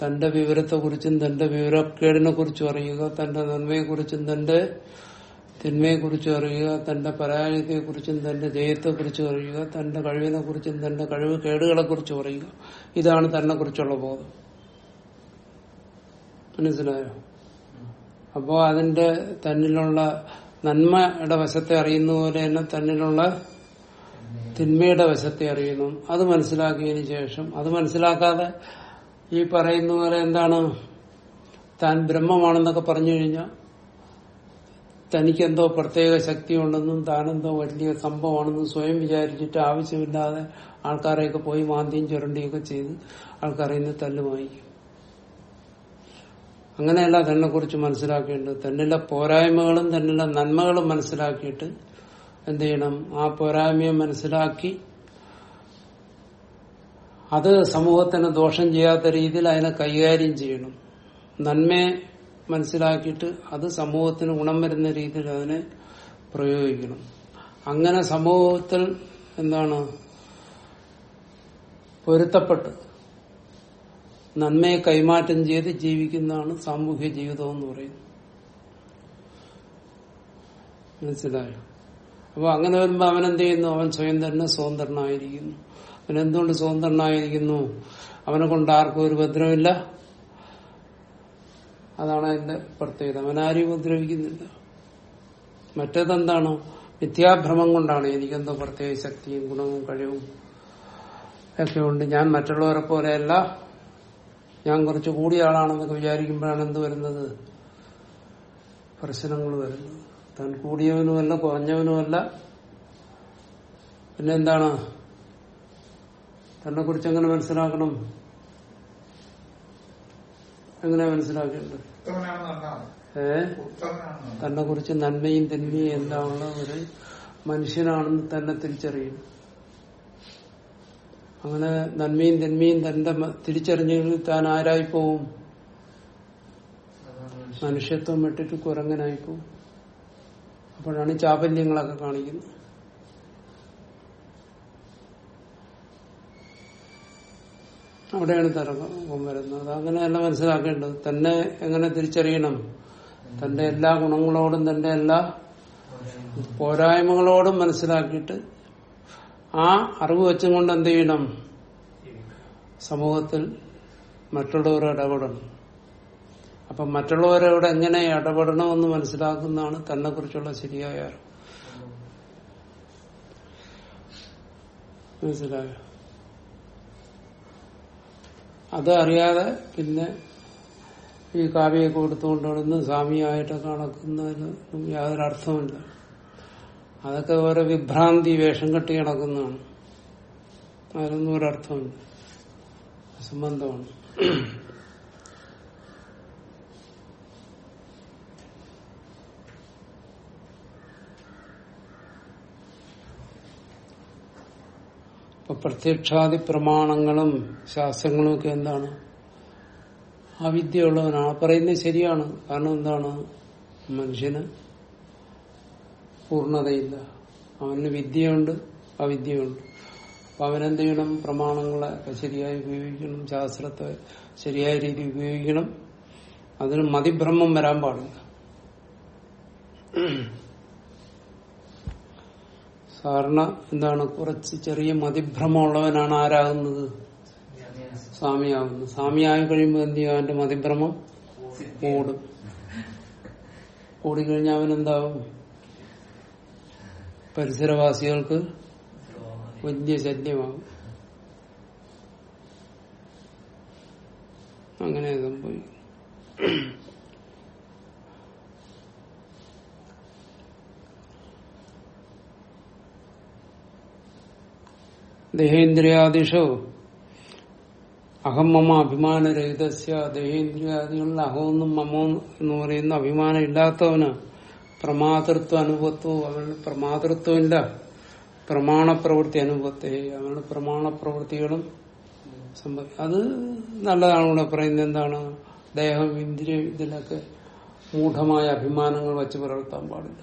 Speaker 1: തന്റെ വിവരത്തെ കുറിച്ചും തന്റെ വിവരക്കേടിനെ കുറിച്ചും അറിയുക തന്റെ നന്മയെ കുറിച്ചും തന്റെ തിന്മയെ കുറിച്ചും അറിയുക തന്റെ പരാജയത്തെ കുറിച്ചും തന്റെ ജയത്തെ കുറിച്ചും അറിയുക തന്റെ കഴിവിനെ കുറിച്ചും തന്റെ കഴിവ് കേടുകളെ കുറിച്ചും അറിയുക. ഇതാണ് തന്നെ കുറിച്ചുള്ള ബോധം. മനസ്സിലായോ? അപ്പോ അതിന്റെ തന്നിലുള്ള നന്മയുടെ വശത്തെ അറിയുന്ന പോലെ തന്നെ തന്നിലുള്ള തിന്മയുടെ വശത്തെ അറിയുന്നു. അത് മനസ്സിലാക്കിയതിനു ശേഷം അത് മനസ്സിലാക്കാതെ ഈ പറയുന്ന പോലെ എന്താണ്? താൻ ബ്രഹ്മമാണെന്നൊക്കെ പറഞ്ഞു കഴിഞ്ഞാൽ തനിക്കെന്തോ പ്രത്യേക ശക്തി ഉണ്ടെന്നും താനെന്തോ വലിയ സംഭവമാണെന്നും സ്വയം വിചാരിച്ചിട്ട് ആവശ്യമില്ലാതെ ആൾക്കാരെയൊക്കെ പോയി മാന്തിയും ചുരണ്ടിയൊക്കെ ചെയ്ത് ആൾക്കാരെ ഇന്ന് വാങ്ങിക്കും അങ്ങനെയല്ല തന്നെ കുറിച്ച് മനസ്സിലാക്കേണ്ടത്. തന്നിലെ പോരായ്മകളും തന്നിലെ നന്മകളും മനസ്സിലാക്കിയിട്ട് എന്ത് ചെയ്യണം? ആ പോരായ്മയെ മനസ്സിലാക്കി അത് സമൂഹത്തിന് ദോഷം ചെയ്യാത്ത രീതിയിൽ അതിനെ കൈകാര്യം ചെയ്യണം. നന്മയെ മനസ്സിലാക്കിയിട്ട് അത് സമൂഹത്തിന് ഗുണം വരുന്ന രീതിയിൽ അതിനെ പ്രയോഗിക്കണം. അങ്ങനെ സമൂഹത്തിൽ എന്താണ്? പൊരുത്തപ്പെട്ട് നന്മയെ കൈമാറ്റം ചെയ്ത് ജീവിക്കുന്നതാണ് സാമൂഹ്യ ജീവിതം എന്ന് പറയുന്നത്. മനസ്സിലായോ? അപ്പൊ അങ്ങനെ വരുമ്പോ അവൻ എന്ത് ചെയ്യുന്നു? അവൻ സ്വയം തന്നെ സ്വതന്ത്രനായിരിക്കുന്നു. അവൻ എന്തുകൊണ്ട് സ്വതന്ത്രനായിരിക്കുന്നു? അവനെ കൊണ്ട് ആർക്കും ഒരു ഉപദ്രവമില്ല. അതാണ് അതിന്റെ പ്രത്യേകത. അവനാരെയും ഉപദ്രവിക്കുന്നില്ല. മറ്റേതെന്താണ്? മിഥ്യാഭ്രമം കൊണ്ടാണ് എനിക്കെന്തോ പ്രത്യേക ശക്തിയും ഗുണവും കഴിവും ഒക്കെ ഉണ്ട്. ഞാൻ മറ്റുള്ളവരെ പോലെയല്ല. ഞാൻ കുറച്ച് കൂടിയ ആളാണെന്നൊക്കെ വിചാരിക്കുമ്പോഴാണ് എന്ത് വരുന്നത്? പ്രശ്നങ്ങൾ വരുന്നത്. താൻ കൂടിയവനുമല്ല കുറഞ്ഞവനുമല്ല. പിന്നെ എന്താണ് തന്നെ കുറിച്ച് എങ്ങനെ മനസ്സിലാക്കണം? എങ്ങനെ മനസ്സിലാക്കേണ്ടത്? ഏ? തന്നെ കുറിച്ച് നന്മയും തിന്മയും എല്ലാം ഉള്ള ഒരു മനുഷ്യനാണെന്ന് തന്നെ തിരിച്ചറിയും. അങ്ങനെ നന്മയും തിന്മയും തന്റെ തിരിച്ചറിഞ്ഞെങ്കിൽ താൻ ആരായി പോവും. മനുഷ്യത്വം വിട്ടിട്ട് കുരങ്ങനായി പോവും അപ്പോഴാണ് ചാപല്യങ്ങളൊക്കെ കാണിക്കുന്നത്. അവിടെയാണ് തരംഗം വരുന്നത്. അങ്ങനെയല്ല മനസ്സിലാക്കേണ്ടത്. തന്നെ എങ്ങനെ തിരിച്ചറിയണം? തന്റെ എല്ലാ ഗുണങ്ങളോടും തന്റെ എല്ലാ പോരായ്മകളോടും മനസ്സിലാക്കിയിട്ട് ആ അറിവ് വെച്ചും കൊണ്ട് എന്ത് ചെയ്യണം? സമൂഹത്തിൽ മറ്റുള്ളവർ ഇടപെടണം. അപ്പൊ മറ്റുള്ളവരോട് എങ്ങനെ ഇടപെടണമെന്ന് മനസ്സിലാക്കുന്നതാണ് തന്നെ കുറിച്ചുള്ള ശരിയായ അറിവ്. മനസ്സിലായോ? അത് അറിയാതെ പിന്നെ ഈ കാവ്യൊക്കെ കൊടുത്തുകൊണ്ട് നടന്ന് സ്വാമിയായിട്ടൊക്കെ നടക്കുന്നതിന് യാതൊരു അർത്ഥമില്ല അതൊക്കെ ഓരോ വിഭ്രാന്തി വേഷം കെട്ടി കിടക്കുന്നതാണ് അതിനൊന്നും ഒരർത്ഥമില്ല സംബന്ധമാണ് ഇപ്പൊ പ്രത്യക്ഷാദി പ്രമാണങ്ങളും ശാസ്ത്രങ്ങളും ഒക്കെ എന്താണ്? അവിദ്യയുള്ളവനാണ് വിദ്യയുള്ളവനാണ്. പറയുന്നത് ശരിയാണ്. കാരണം എന്താണ്? മനുഷ്യന് പൂർണതയില്ല അവന് വിദ്യയുണ്ട് അവിദ്യയുണ്ട് അപ്പൊ അവനെന്ത് ചെയ്യണം? പ്രമാണങ്ങളെ ശരിയായി ഉപയോഗിക്കണം ശാസ്ത്രത്തെ ശരിയായ രീതി ഉപയോഗിക്കണം. അതിന് മതിഭ്രമം വരാൻ പാടില്ല. സാധാരണ എന്താണ് കുറച്ച് ചെറിയ മതിഭ്രമമുള്ളവനാണ് ആരാകുന്നത്? സ്വാമിയാകുന്നത് സ്വാമിയായി കഴിയുമ്പോൾ എന്ത് ചെയ്യും? അവന്റെ മതിഭ്രമം ഓടും ഓടിക്കഴിഞ്ഞാൽ അവനെന്താവും? പരിസരവാസികൾക്ക് വലിയ ശല്യമാകും. അങ്ങനെ സംഭവിക്കും. ദേഹേന്ദ്രിയാദിഷു. അഹം മമ അഭിമാനരഹിതസ്യ. ദേഹേന്ദ്രിയാദികളിൽ അഹമെന്നും മമോ എന്ന് പറയുന്ന അഭിമാനം ഇല്ലാത്തവന് പ്രമാതൃത്വ അനുഭവത്വവും അവന് പ്രമാതൃത്വമില്ല. പ്രമാണപ്രവൃത്തി അനുഭവത്തെ അവരുടെ പ്രമാണപ്രവൃത്തികളും സംഭവിക്കും അത് നല്ലതാണ് ഇവിടെ പറയുന്നത് എന്താണ്? ദേഹം ഇന്ദ്രിയം ഇതിലൊക്കെ മൂഢമായ അഭിമാനങ്ങൾ വച്ച് പുലർത്താൻ പാടില്ല.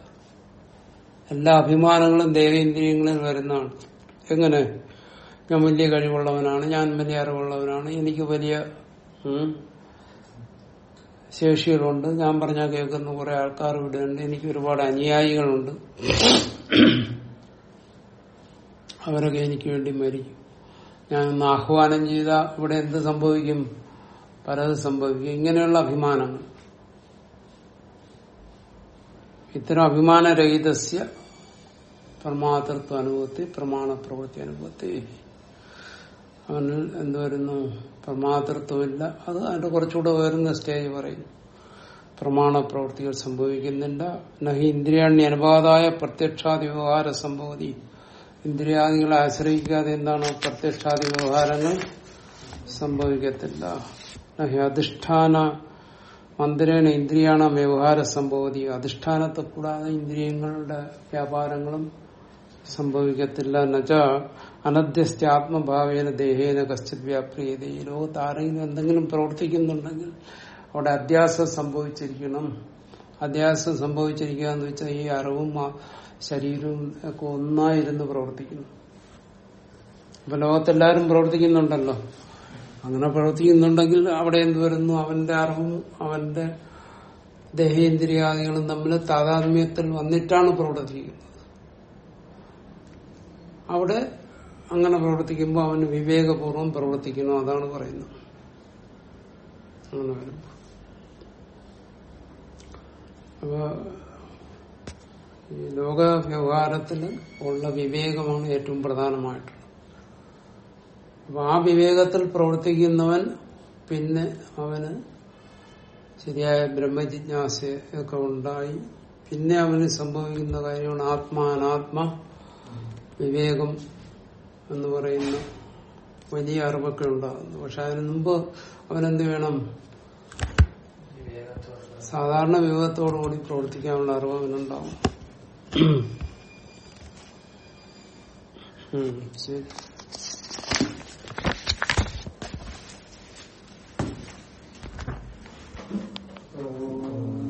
Speaker 1: എല്ലാ അഭിമാനങ്ങളും ദേഹേന്ദ്രിയങ്ങളിൽ വരുന്നതാണ്. എങ്ങനെ? ഞാൻ വലിയ കഴിവുള്ളവനാണ് ഞാൻ വലിയ അറിവുള്ളവനാണ് എനിക്ക് വലിയ ശേഷികളുണ്ട്. ഞാൻ പറഞ്ഞാൽ കേൾക്കുന്ന കുറെ ആൾക്കാർ ഇവിടെയുണ്ട്. എനിക്ക് ഒരുപാട് അനുയായികളുണ്ട്. അവരൊക്കെ എനിക്ക് വേണ്ടി മരിക്കും. ഞാനൊന്ന് ആഹ്വാനം ചെയ്ത ഇവിടെ എന്ത് സംഭവിക്കും? പലത് സംഭവിക്കും. ഇങ്ങനെയുള്ള അഭിമാനങ്ങൾ. ഇത്തരം അഭിമാനരഹിതസ്യ പ്രമാതൃത്വ അനുഭവത്തെ പ്രമാണ പ്രവൃത്തി അനുഭവത്തെ അവനിൽ എന്ത് വരുന്നു? പ്രമാതൃത്വമില്ല അത് അതിന്റെ കുറച്ചുകൂടെ ഉയർന്ന സ്റ്റേജ് പറയും. പ്രമാണ പ്രവൃത്തികൾ സംഭവിക്കുന്നില്ല നഹി ഇന്ദ്രിയാണി അനുപാതായ പ്രത്യക്ഷാദി വ്യവഹാര സംഭവതി. ഇന്ദ്രിയാദികളെ ആശ്രയിക്കാതെ എന്താണ് പ്രത്യക്ഷാദി വ്യവഹാരങ്ങൾ സംഭവിക്കത്തില്ല. നഹി അധിഷ്ഠാന മന്ദിരേണ ഇന്ദ്രിയാണ വ്യവഹാര സംഭവതി. അധിഷ്ഠാനത്തെ കൂടാതെ ഇന്ദ്രിയങ്ങളുടെ വ്യാപാരങ്ങളും സംഭവിക്കത്തില്ല. എന്നുവച്ച അനധ്യസ്ഥ ആത്മഭാവേന ദേഹേന കശ്ചിത് വ്യാപ്രിയത. ഈ ലോകത്ത് ആരെങ്കിലും എന്തെങ്കിലും പ്രവർത്തിക്കുന്നുണ്ടെങ്കിൽ അവിടെ അധ്യാസം സംഭവിച്ചിരിക്കണം. അധ്യാസം സംഭവിച്ചിരിക്കുക എന്ന് വെച്ചാൽ ഈ അറിവും ശരീരവും ഒക്കെ ഒന്നായിരുന്ന് പ്രവർത്തിക്കുന്നു. അപ്പൊ ലോകത്തെല്ലാരും പ്രവർത്തിക്കുന്നുണ്ടല്ലോ. അങ്ങനെ പ്രവർത്തിക്കുന്നുണ്ടെങ്കിൽ അവിടെ എന്ത് വരുന്നു? അവന്റെ അറിവും അവന്റെ ദേഹേന്ദ്രിയാദികളും തമ്മിൽ താതാത്മ്യത്തിൽ വന്നിട്ടാണ് പ്രവർത്തിക്കുന്നത്. അവിടെ അങ്ങനെ പ്രവർത്തിക്കുമ്പോൾ അവന് വിവേകപൂർവം പ്രവർത്തിക്കുന്നു അതാണ് പറയുന്നത്. അങ്ങനെ വരുമ്പോ. ഈ ലോക വ്യവഹാരത്തിൽ ഉള്ള വിവേകമാണ് ഏറ്റവും പ്രധാനമായിട്ടുള്ളത്. അപ്പൊ ആ വിവേകത്തിൽ പ്രവർത്തിക്കുന്നവൻ പിന്നെ അവന് ശരിയായ ബ്രഹ്മജിജ്ഞാസയൊക്കെ ഉണ്ടായി. പിന്നെ അവന് സംഭവിക്കുന്ന കാര്യമാണ് ആത്മാ അനാത്മ വിവേകം എന്ന് പറയുന്ന വലിയ അറിവൊക്കെ ഉണ്ടാകുന്നു പക്ഷെ അതിന് മുമ്പ് അവനെന്ത് വേണം? സാധാരണ വിവേകത്തോടുകൂടി പ്രവർത്തിക്കാനുള്ള അറിവ് അവനുണ്ടാവും